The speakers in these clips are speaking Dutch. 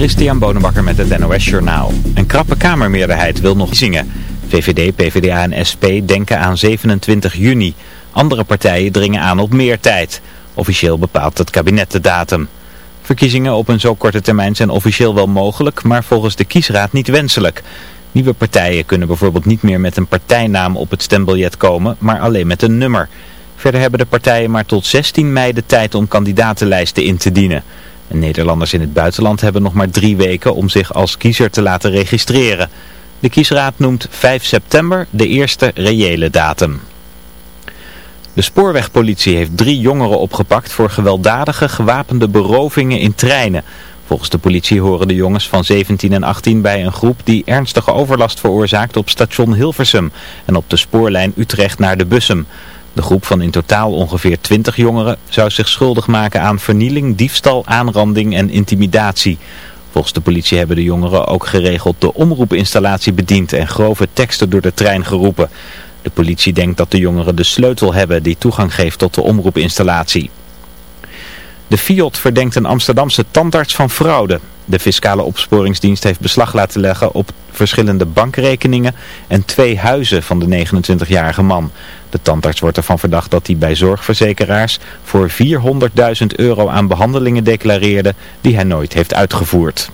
Christian Bonenbakker met het NOS Journaal. Een krappe kamermeerderheid wil nog zingen. VVD, PVDA en SP denken aan 27 juni. Andere partijen dringen aan op meer tijd. Officieel bepaalt het kabinet de datum. Verkiezingen op een zo korte termijn zijn officieel wel mogelijk, maar volgens de kiesraad niet wenselijk. Nieuwe partijen kunnen bijvoorbeeld niet meer met een partijnaam op het stembiljet komen, maar alleen met een nummer. Verder hebben de partijen maar tot 16 mei de tijd om kandidatenlijsten in te dienen. Nederlanders in het buitenland hebben nog maar drie weken om zich als kiezer te laten registreren. De kiesraad noemt 5 september de eerste reële datum. De spoorwegpolitie heeft drie jongeren opgepakt voor gewelddadige gewapende berovingen in treinen. Volgens de politie horen de jongens van 17 en 18 bij een groep die ernstige overlast veroorzaakt op station Hilversum en op de spoorlijn Utrecht naar de Bussum. De groep van in totaal ongeveer 20 jongeren zou zich schuldig maken aan vernieling, diefstal, aanranding en intimidatie. Volgens de politie hebben de jongeren ook geregeld de omroepinstallatie bediend en grove teksten door de trein geroepen. De politie denkt dat de jongeren de sleutel hebben die toegang geeft tot de omroepinstallatie. De Fiat verdenkt een Amsterdamse tandarts van fraude. De fiscale opsporingsdienst heeft beslag laten leggen op verschillende bankrekeningen en twee huizen van de 29-jarige man. De tandarts wordt ervan verdacht dat hij bij zorgverzekeraars voor 400.000 euro aan behandelingen declareerde die hij nooit heeft uitgevoerd.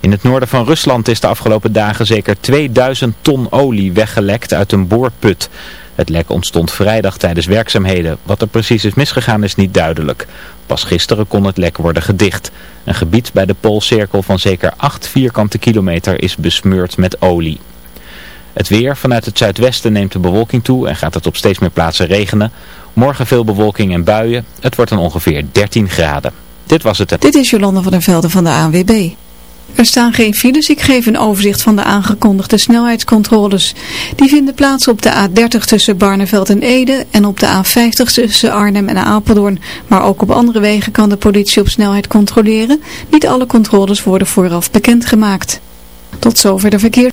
In het noorden van Rusland is de afgelopen dagen zeker 2000 ton olie weggelekt uit een boorput. Het lek ontstond vrijdag tijdens werkzaamheden. Wat er precies is misgegaan is niet duidelijk. Pas gisteren kon het lek worden gedicht. Een gebied bij de Poolcirkel van zeker 8 vierkante kilometer is besmeurd met olie. Het weer vanuit het zuidwesten neemt de bewolking toe en gaat het op steeds meer plaatsen regenen. Morgen veel bewolking en buien. Het wordt dan ongeveer 13 graden. Dit was het. Dit is Jolanda van der Velde van de ANWB. Er staan geen files, ik geef een overzicht van de aangekondigde snelheidscontroles. Die vinden plaats op de A30 tussen Barneveld en Ede en op de A50 tussen Arnhem en Apeldoorn. Maar ook op andere wegen kan de politie op snelheid controleren. Niet alle controles worden vooraf bekendgemaakt. Tot zover de verkeer.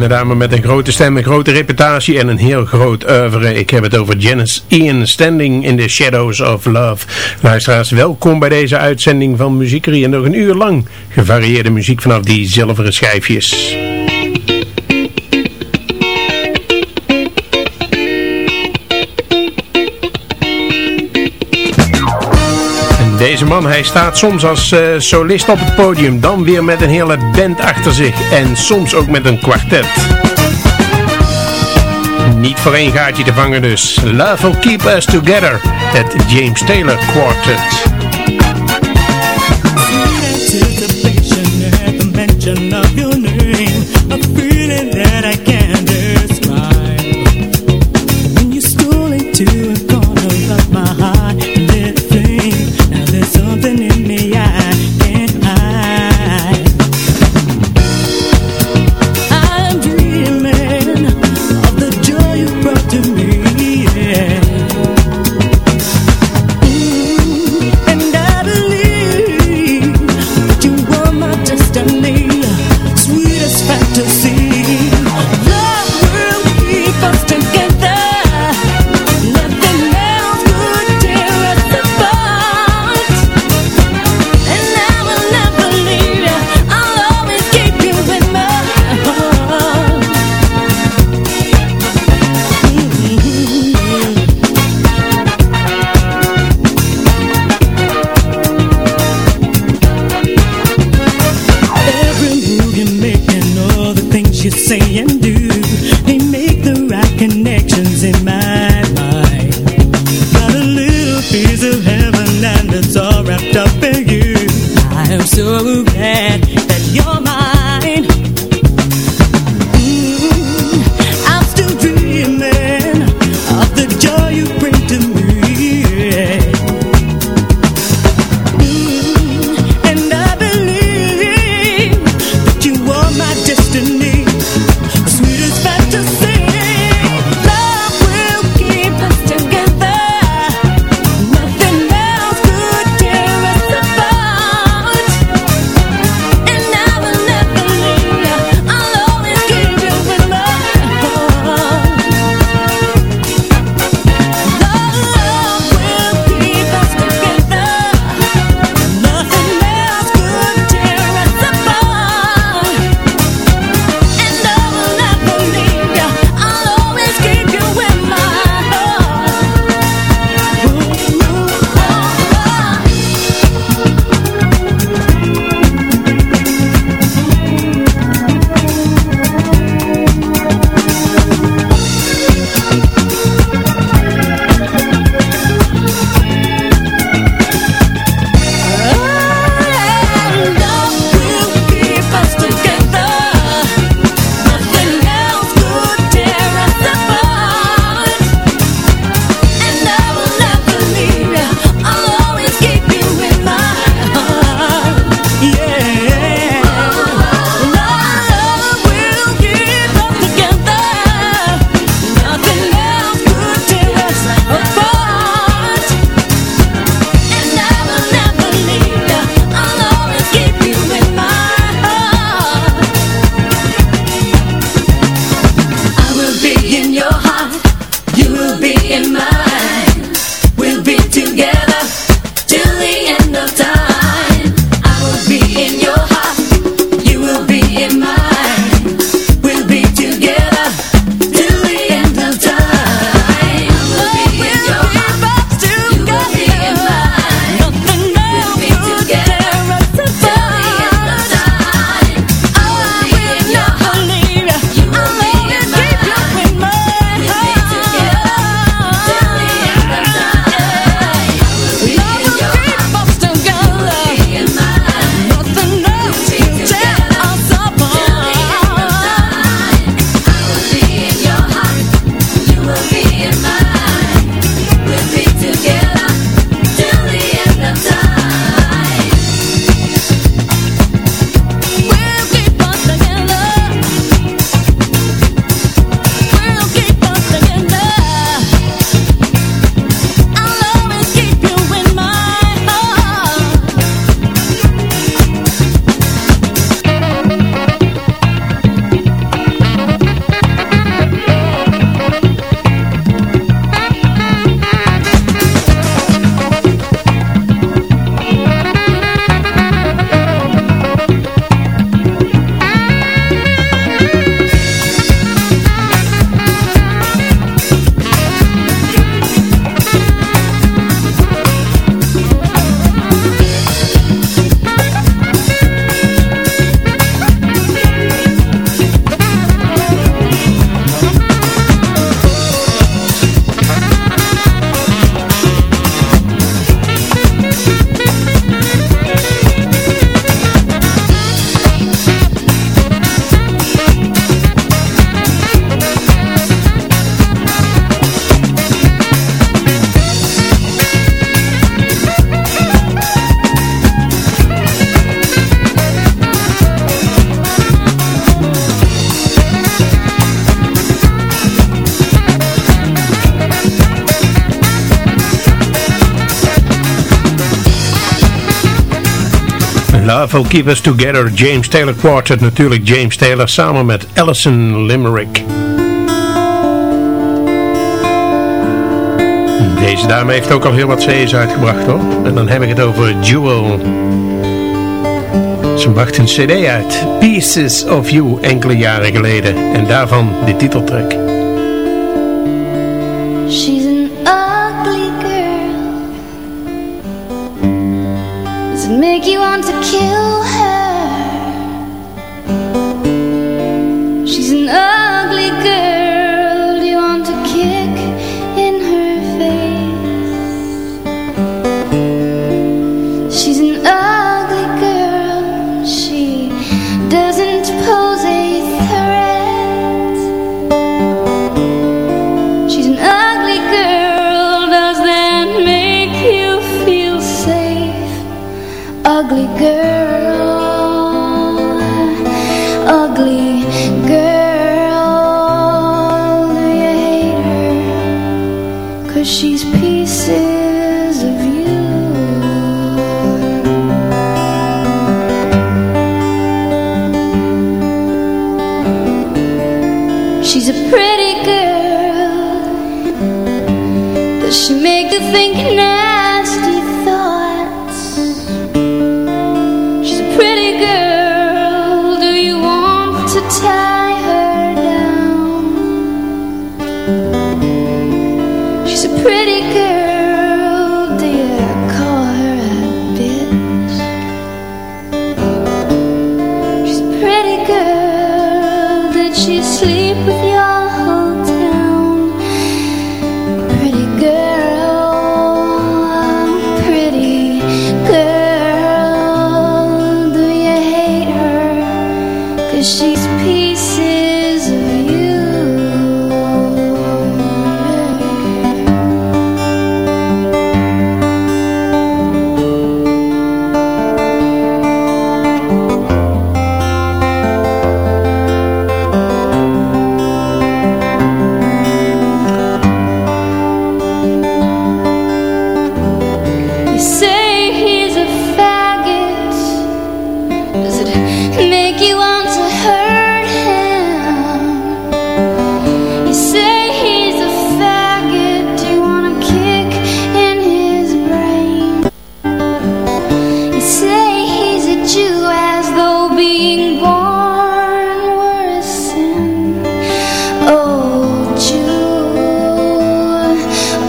Kleine dame met een grote stem, een grote reputatie en een heel groot oeuvre. Ik heb het over Janice Ian, Standing in the Shadows of Love. Luisteraars, welkom bij deze uitzending van Muziekerie. En nog een uur lang gevarieerde muziek vanaf die zilveren schijfjes. Deze man, hij staat soms als uh, solist op het podium, dan weer met een hele band achter zich en soms ook met een kwartet. Niet voor één gaatje te vangen dus. Love will keep us together, het James Taylor Quartet. Love Keep Us Together, James Taylor Quartet natuurlijk, James Taylor samen met Alison Limerick. Deze dame heeft ook al heel wat CD's uitgebracht hoor. En dan heb ik het over Jewel. Ze bracht een cd uit, Pieces of You, enkele jaren geleden. En daarvan de titeltrack.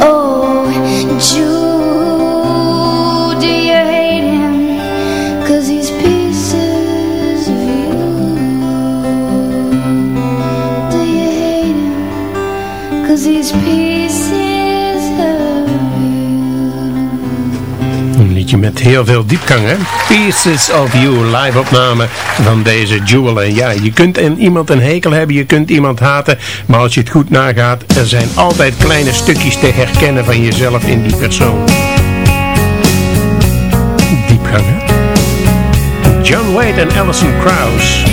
Oh, Julie. met heel veel diepgang, hè? Pieces of You, live opname van deze Jewel. En ja, je kunt in iemand een hekel hebben, je kunt iemand haten, maar als je het goed nagaat, er zijn altijd kleine stukjes te herkennen van jezelf in die persoon. Diepgang. John Wade en Alison Kraus.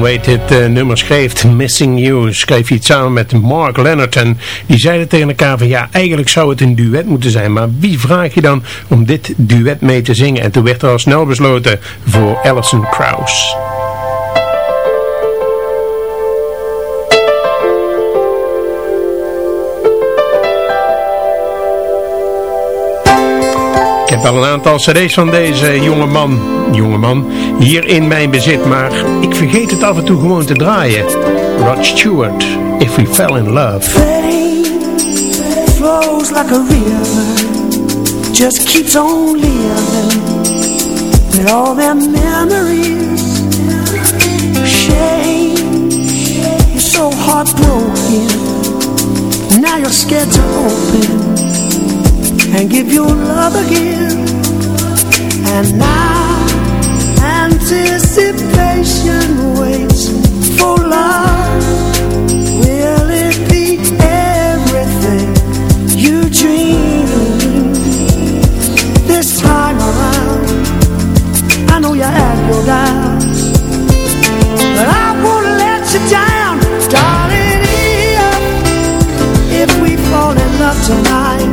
John Waite dit eh, nummer schreef, Missing You, schreef hij het samen met Mark Leonard. En die zeiden tegen elkaar van ja, eigenlijk zou het een duet moeten zijn. Maar wie vraag je dan om dit duet mee te zingen? En toen werd er al snel besloten voor Alison Krauss. Heb wel een aantal cd's van deze jonge man, jonge man hier in mijn bezit, maar ik vergeet het af en toe gewoon te draaien. Rod Stewart, If We Fell In Love. Fame flows like a river, just keeps on living with all their memories. Shame, you're so heartbroken. Now you're scared to open and give your love again. And now anticipation waits for love. Will it be everything you dream? This time around, I know you have your doubts, but I won't let you down, darling. If we fall in love tonight,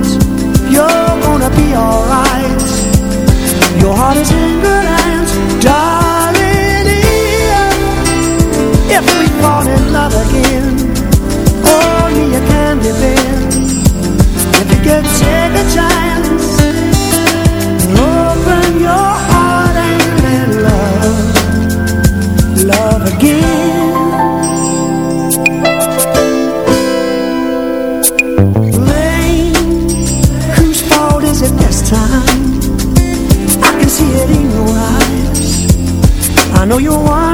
be alright. Your heart is in good hands, darling. If we fall in love again, candy bin. If you could take eyes. I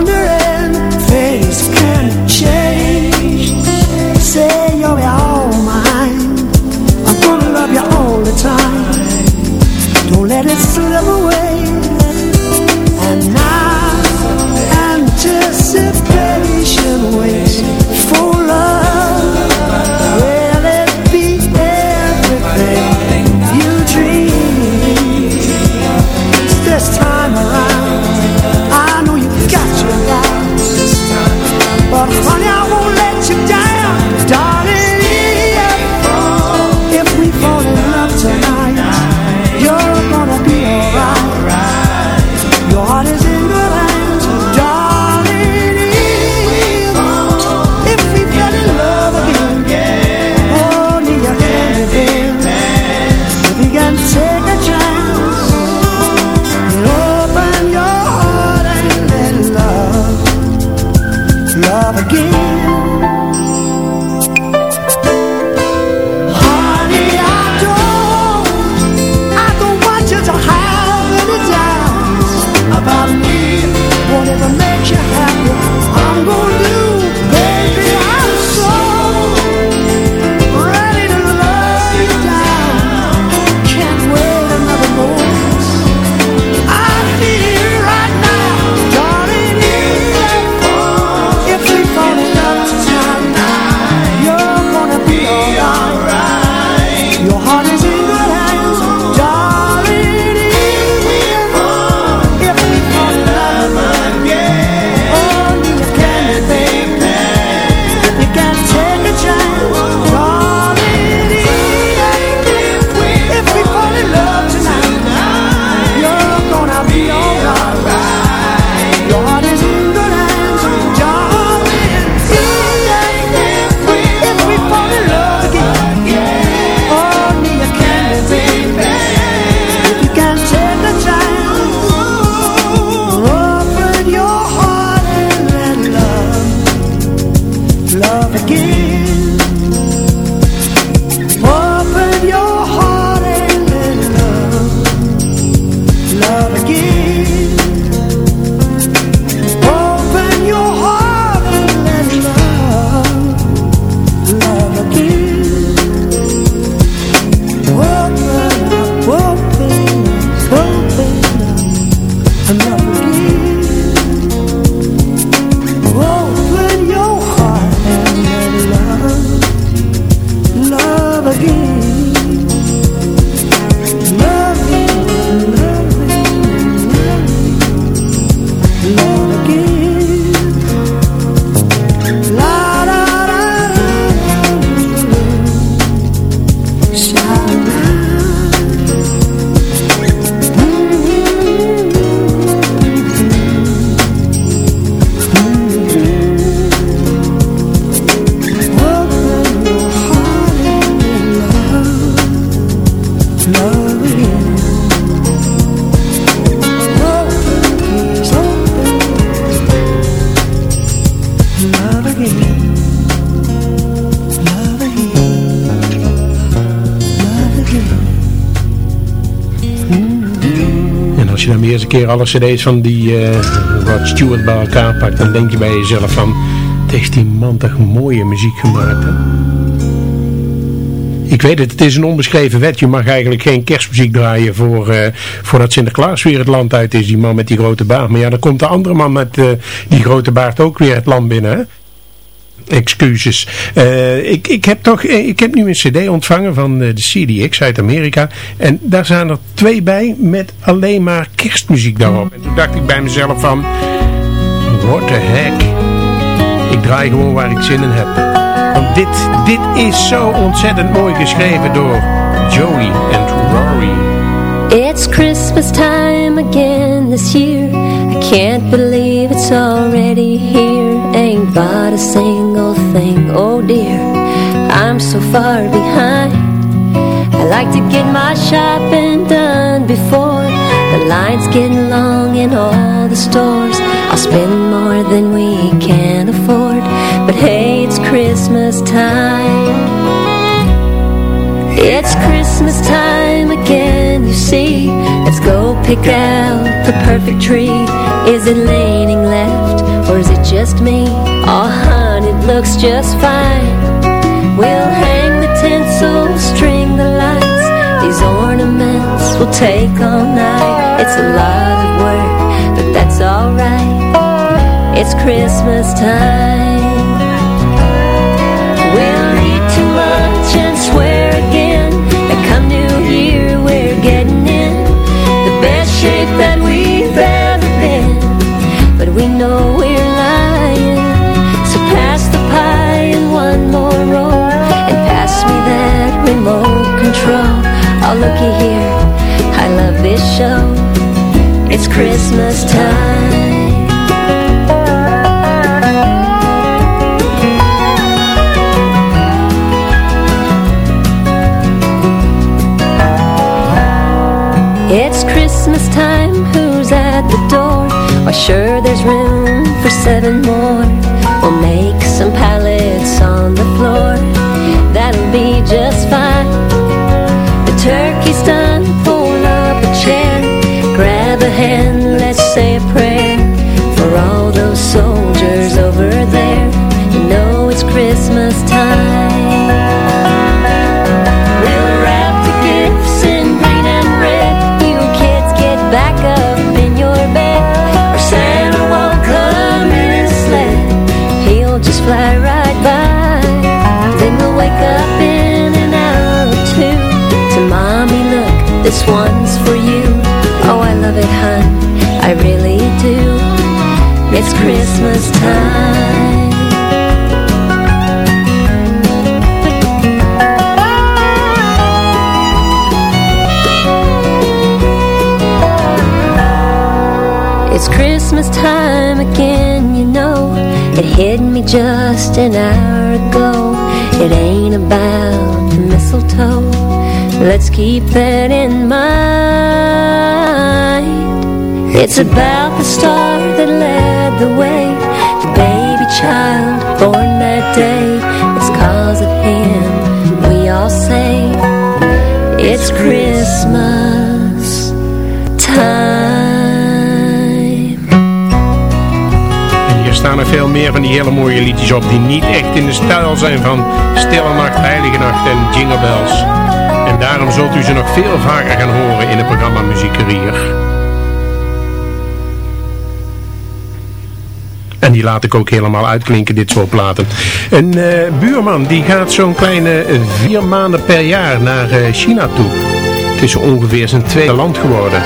keer alle cd's van die eh, Rod Stewart bij elkaar pakt, dan denk je bij jezelf van, het heeft die man toch mooie muziek gemaakt, hè? Ik weet het, het is een onbeschreven wet. Je mag eigenlijk geen kerstmuziek draaien voor, eh, voordat Sinterklaas weer het land uit is. Die man met die grote baard. Maar ja, dan komt de andere man met eh, die grote baard ook weer het land binnen. Hè? Excuses. Eh, ik, ik, heb toch, ik heb nu een cd ontvangen van de CDX uit Amerika. En daar zijn er twee bij met alleen maar kerstmuziek daarop. En toen dacht ik bij mezelf van... What the heck? Ik draai gewoon waar ik zin in heb. Want dit, dit is zo ontzettend mooi geschreven door Joey en Rory. It's Christmas time again this year. I can't believe it's already here. Ain't bought a single thing, oh dear. I'm so far behind. I like to get my shopping done before. The line's getting long in all the stores. I'll spend more than we can afford. But hey, it's Christmas time. It's Christmas time you see. Let's go pick out the perfect tree. Is it leaning left, or is it just me? Oh, hun, it looks just fine. We'll hang the tinsel, string the lights. These ornaments will take all night. It's a lot of work, but that's alright. It's Christmas time control. Oh looky here, I love this show. It's Christmas time. It's Christmas time, who's at the door? Why sure there's room for seven more. We'll make some pallets on the say a Christmas time. It's Christmas time again, you know. It hit me just an hour ago. It ain't about the mistletoe. Let's keep that in mind It's about the star that led the way The baby child born that day It's cause of him we all say It's Christmas time En hier staan er veel meer van die hele mooie liedjes op die niet echt in de stijl zijn van Stille Nacht, Heilige Nacht en Jingle Bells. En daarom zult u ze nog veel vaker gaan horen in het programma Muziekerier. En die laat ik ook helemaal uitklinken, dit soort platen. Een eh, buurman die gaat zo'n kleine eh, vier maanden per jaar naar eh, China toe. Het is ongeveer zijn tweede land geworden.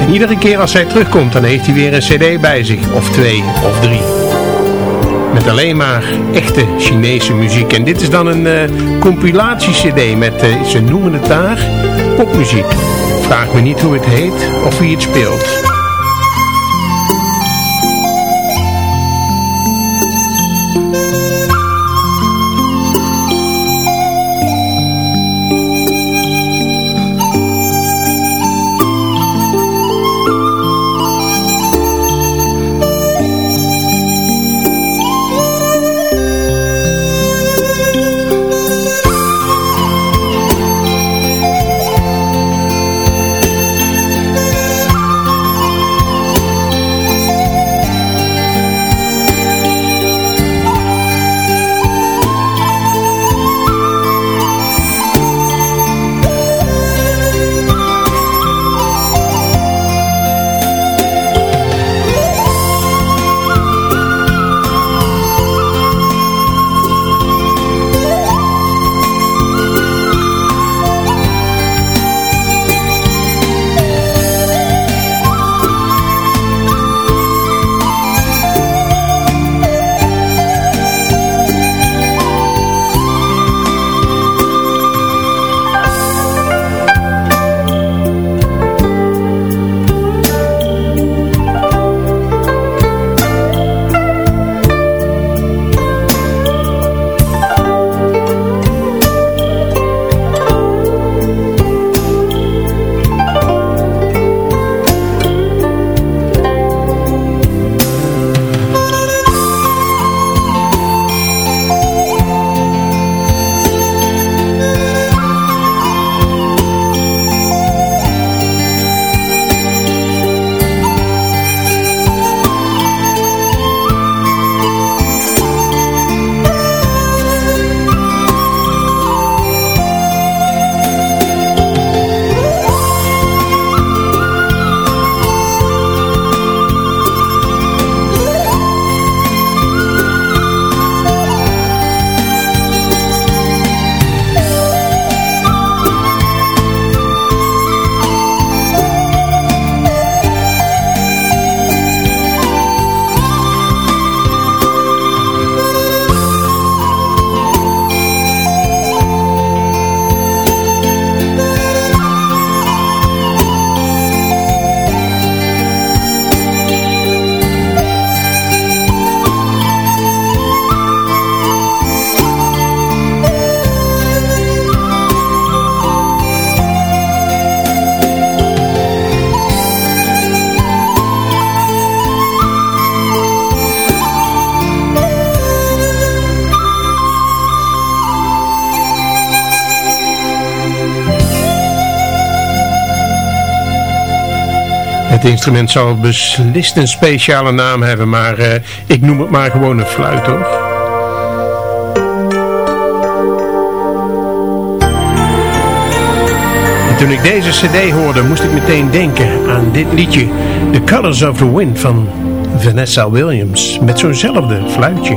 En iedere keer als hij terugkomt, dan heeft hij weer een cd bij zich. Of twee, of drie. Met alleen maar echte Chinese muziek. En dit is dan een eh compilatie-cd met, ze noemen het daar, popmuziek. Vraag me niet hoe het heet of wie het speelt. Het instrument zal beslist een speciale naam hebben, maar eh, ik noem het maar gewoon een fluit hoor. En toen ik deze cd hoorde, moest ik meteen denken aan dit liedje. The Colors of the Wind van Vanessa Williams. Met zo'nzelfde fluitje.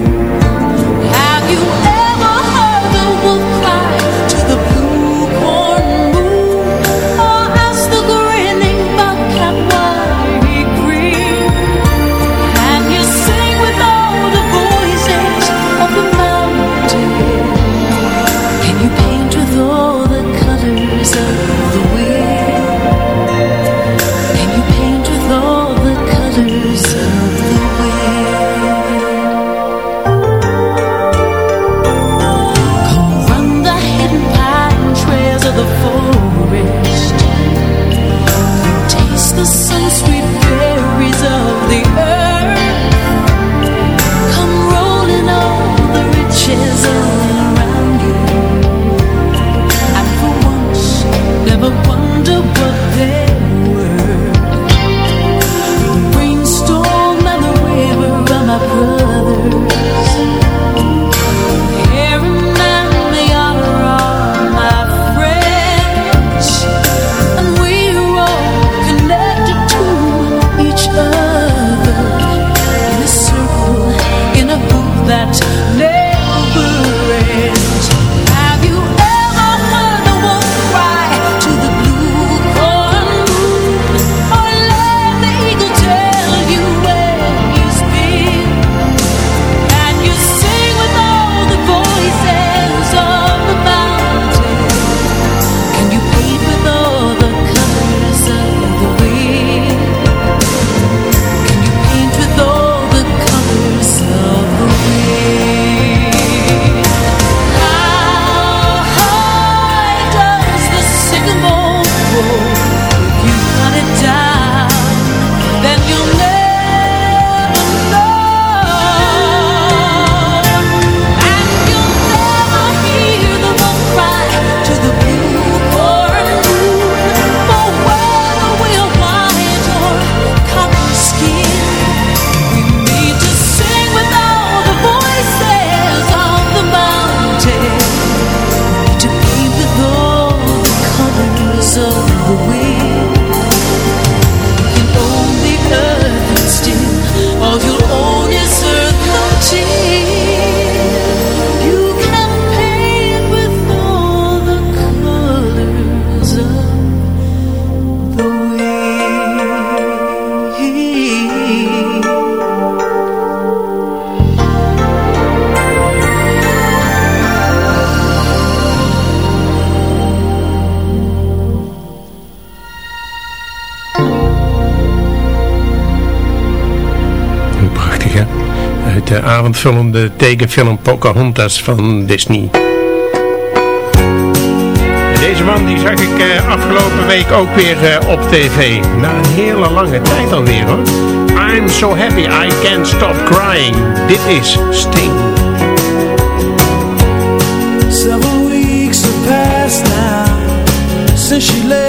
van de tekenfilm Pocahontas van Disney. Deze man die zag ik eh, afgelopen week ook weer eh, op tv. Na een hele lange tijd alweer hoor. I'm so happy I can't stop crying. Dit is Sting. Several weeks have passed now since she left.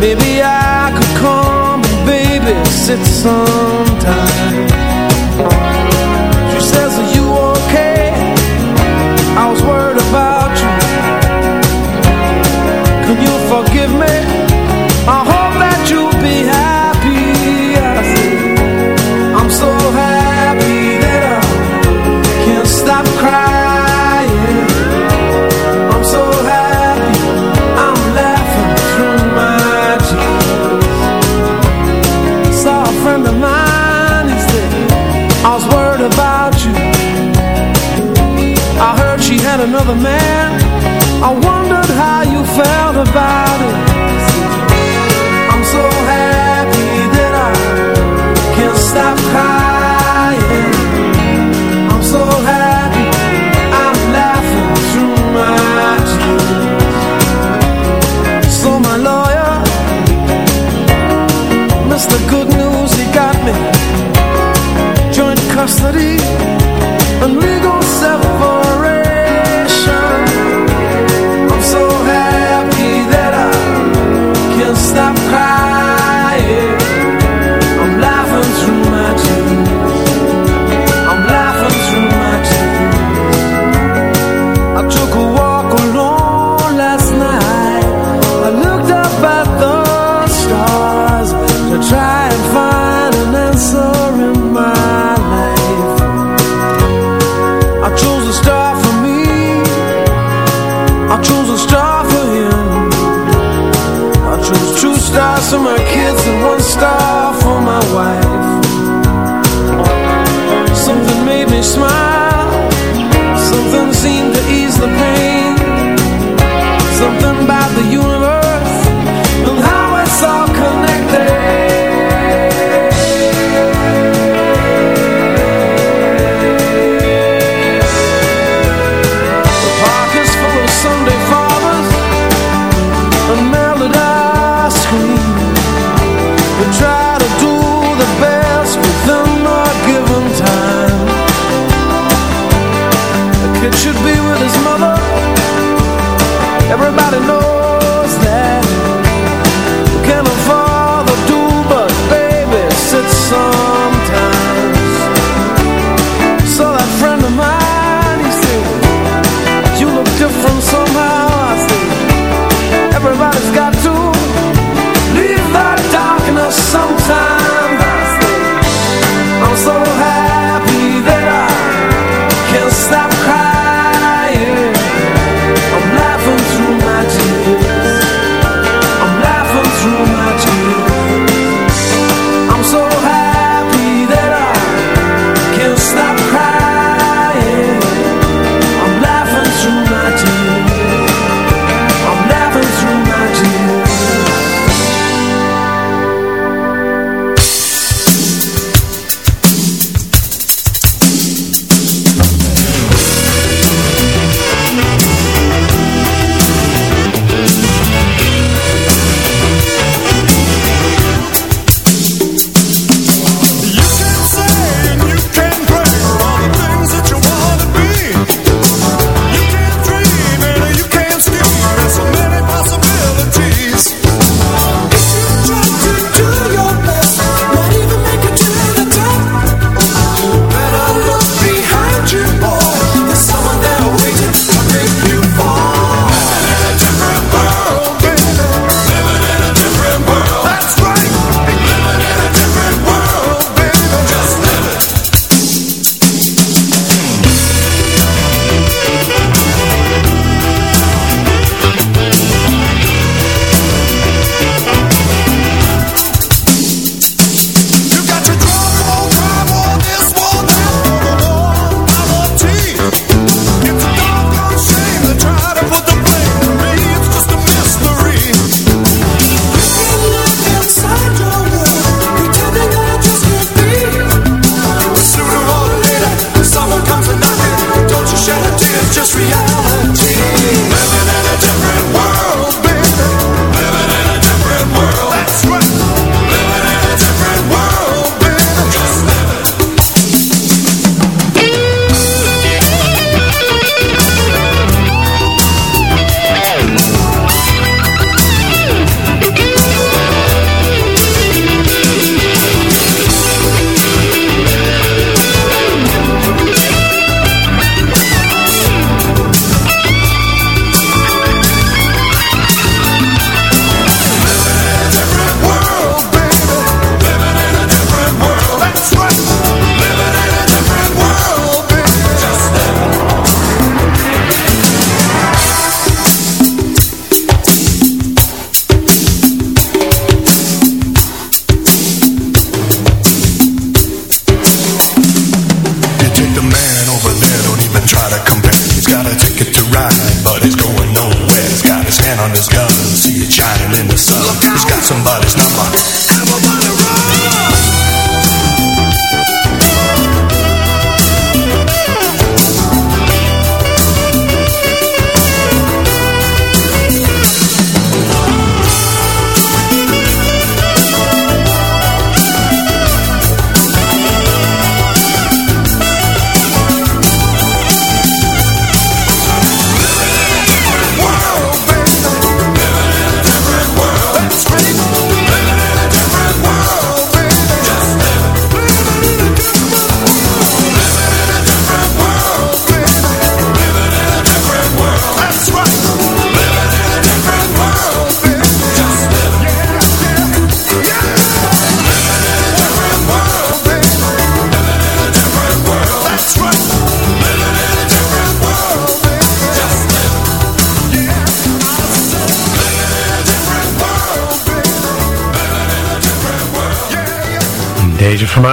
Maybe I could come and babysit sometime. Something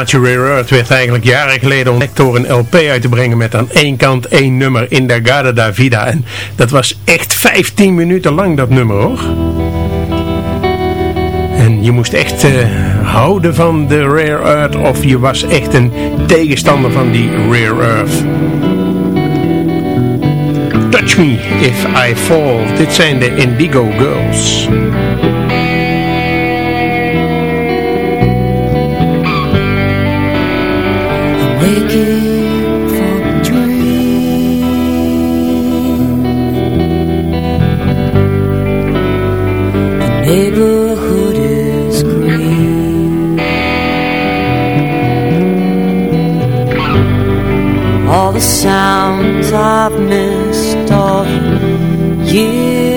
formatie Rare Earth werd eigenlijk jaren geleden ontdekt door een LP uit te brengen met aan één kant één nummer in da Gada da Vida. En dat was echt 15 minuten lang dat nummer hoor. En je moest echt uh, houden van de Rare Earth of je was echt een tegenstander van die Rare Earth. Touch Me If I Fall. Dit zijn de Indigo Girls. Neighborhood is green. All the sounds I've missed all years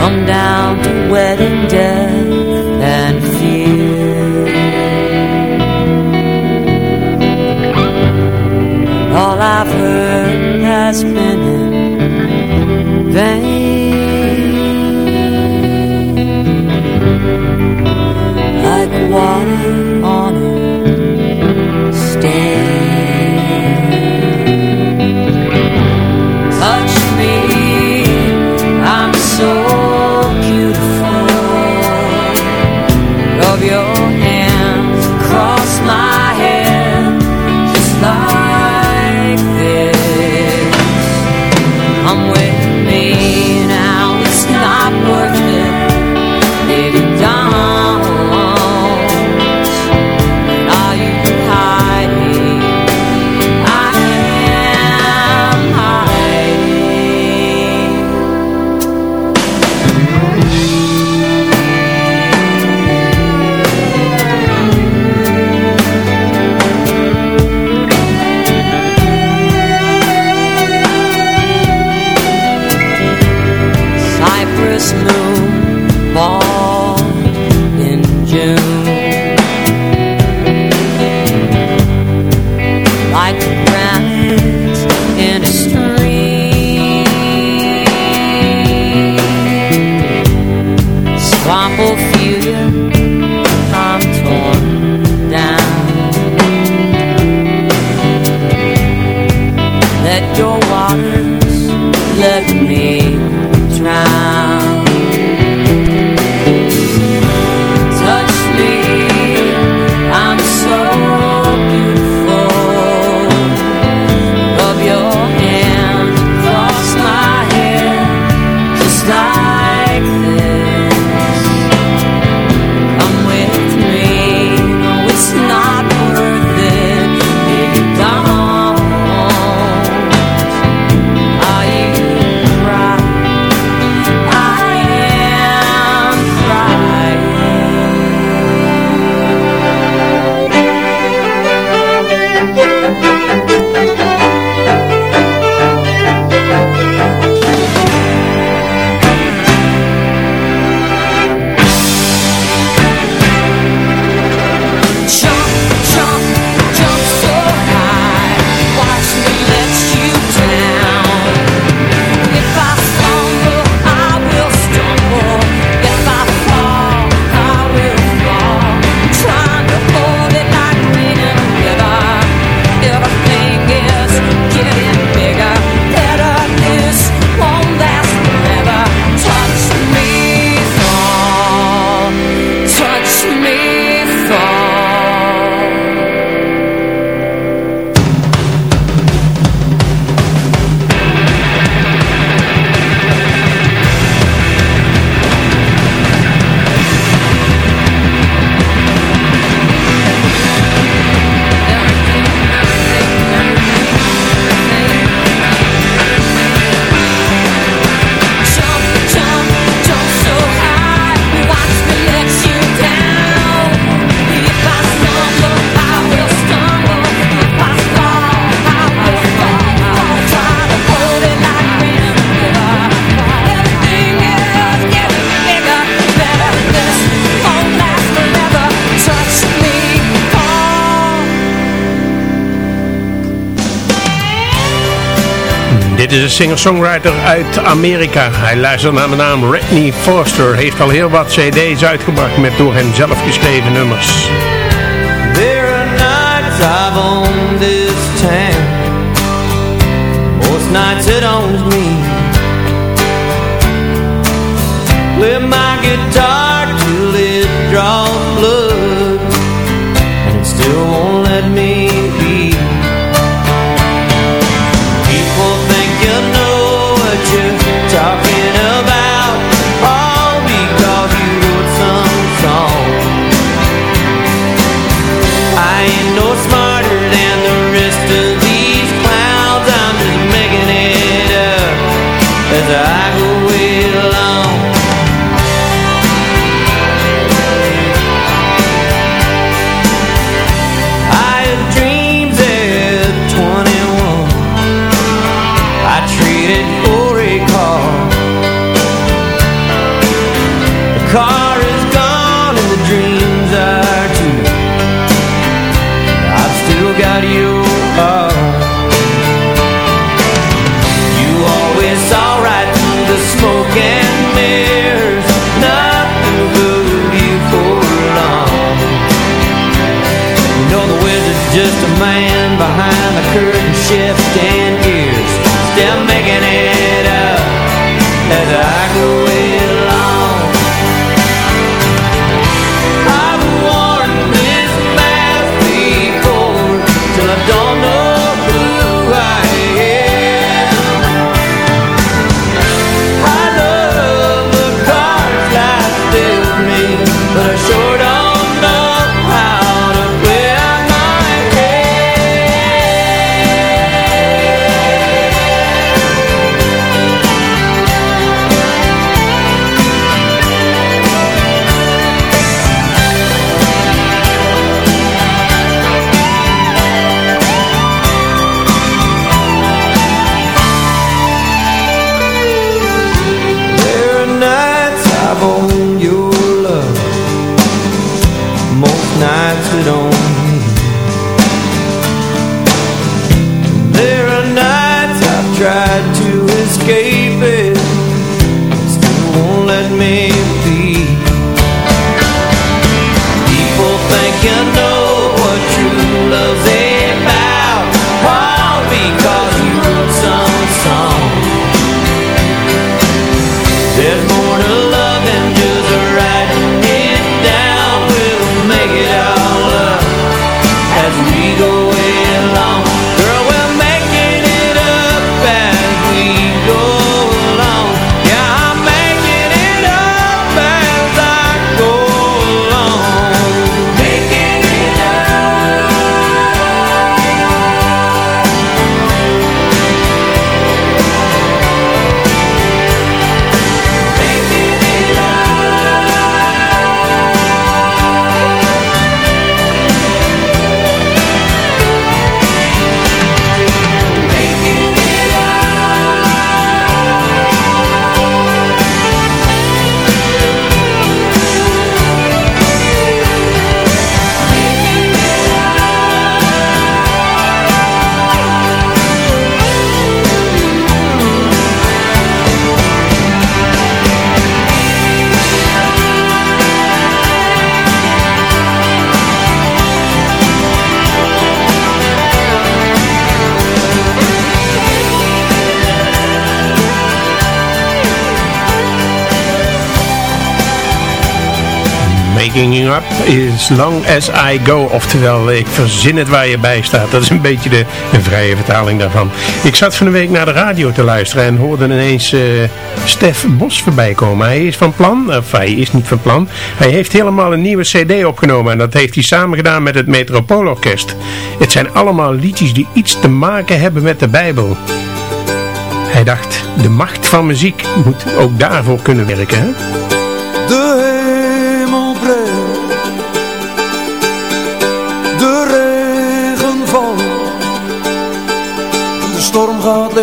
come down to wedding death and fear. All I've heard has been your waters. Left me is een singer-songwriter uit Amerika. Hij luistert naar de naam Redney Foster. Heeft al heel wat cd's uitgebracht met door hem zelf geschreven nummers. There are nights I've owned this nights it owns me just a man behind the curtain shifting gears Still making it As long as I go. Oftewel, ik verzin het waar je bij staat. Dat is een beetje de een vrije vertaling daarvan. Ik zat van de week naar de radio te luisteren en hoorde ineens uh, Stef Bos voorbij komen. Hij is van plan, of hij is niet van plan. Hij heeft helemaal een nieuwe cd opgenomen en dat heeft hij samen gedaan met het Metropoolorkest. Het zijn allemaal liedjes die iets te maken hebben met de Bijbel. Hij dacht, de macht van muziek moet ook daarvoor kunnen werken. Hè?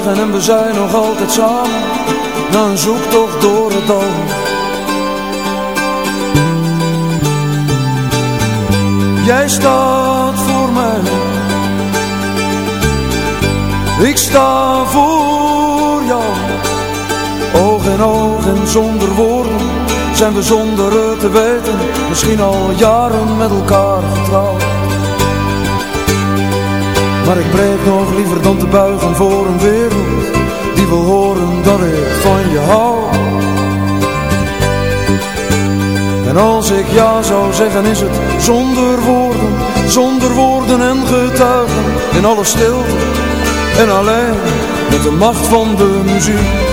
En we zijn nog altijd samen. Dan zoek toch door het dal. Jij staat voor mij Ik sta voor jou, oog in oog en zonder woorden, zijn we zonder het te weten, misschien al jaren met elkaar getrouwd. Maar ik breek nog liever dan te buigen voor een wereld, die wil horen dat ik van je hou. En als ik ja zou zeggen is het zonder woorden, zonder woorden en getuigen, in alle stilte en alleen met de macht van de muziek.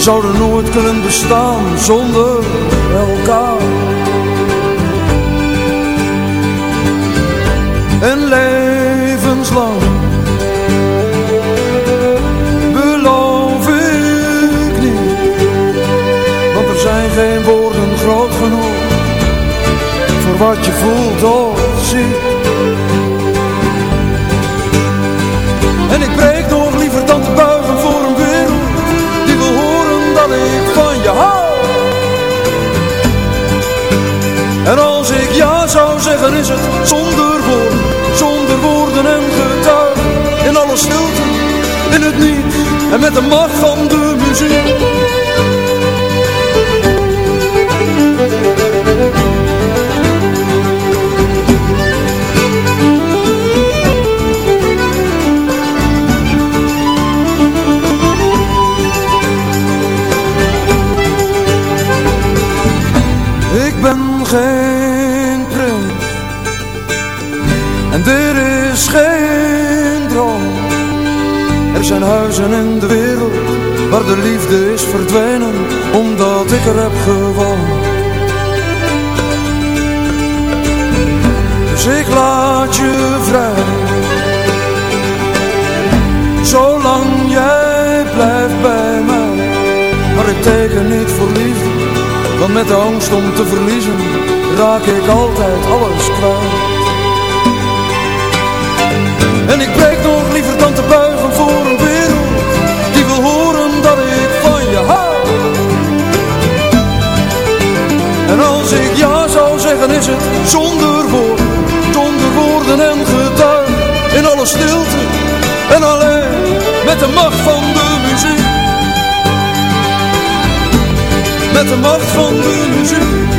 Zouden nooit kunnen bestaan zonder elkaar. En levenslang beloof ik niet, want er zijn geen woorden groot genoeg voor wat je voelt of ziet. En als ik ja zou zeggen is het zonder woorden Zonder woorden en getuigen. In alle stilte, in het niet En met de macht van de muziek zijn huizen in de wereld Waar de liefde is verdwenen Omdat ik er heb gewoond. Dus ik laat je vrij. Zolang jij blijft bij mij. Maar ik teken niet voor liefde want met de angst om te verliezen raak ik altijd alles kwijt. Zonder woorden, zonder woorden en getuigen. In alle stilte en alleen met de macht van de muziek. Met de macht van de muziek,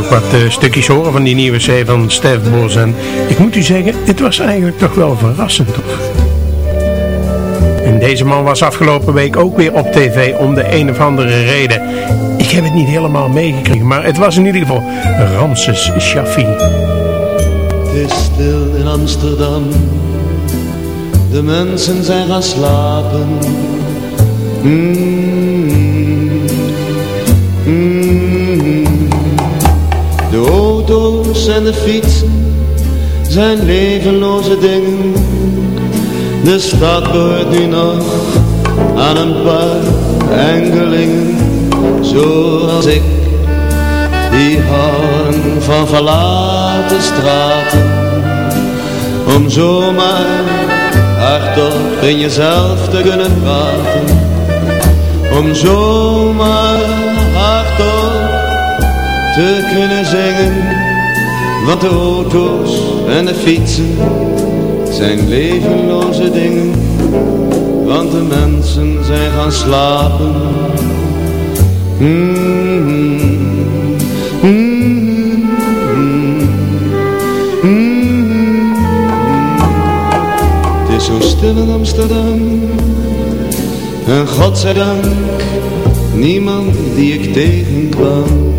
ook wat eh, stukjes horen van die nieuwe C van Stef Bos. En ik moet u zeggen, het was eigenlijk toch wel verrassend, toch? En deze man was afgelopen week ook weer op tv om de een of andere reden. Ik heb het niet helemaal meegekregen, maar het was in ieder geval Ramses Shaffi. Het is stil in Amsterdam, de mensen zijn gaan slapen. Mm. De auto's en de fietsen zijn levenloze dingen. De stad behoort nu nog aan een paar enkelingen, zoals ik. Die houden van verlaten straten Om zomaar hardop in jezelf te kunnen praten Om zomaar te kunnen zingen Want de auto's en de fietsen zijn levenloze dingen Want de mensen zijn gaan slapen. Mm-hmm. Het is zo stil in Amsterdam En God zij dank Niemand die ik tegenkwam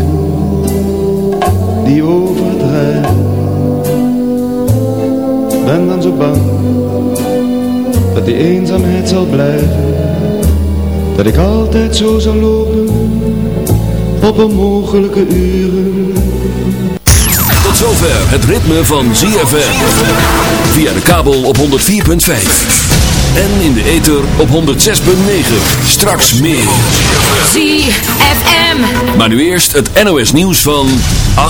die overdrijven. Ben dan zo bang dat die eenzaamheid zal blijven. Dat ik altijd zo zal lopen op onmogelijke uren. Tot zover het ritme van ZFM. Via de kabel op 104.5. En in de ether op 106.9. Straks meer. ZFM. Maar nu eerst het NOS nieuws van 8.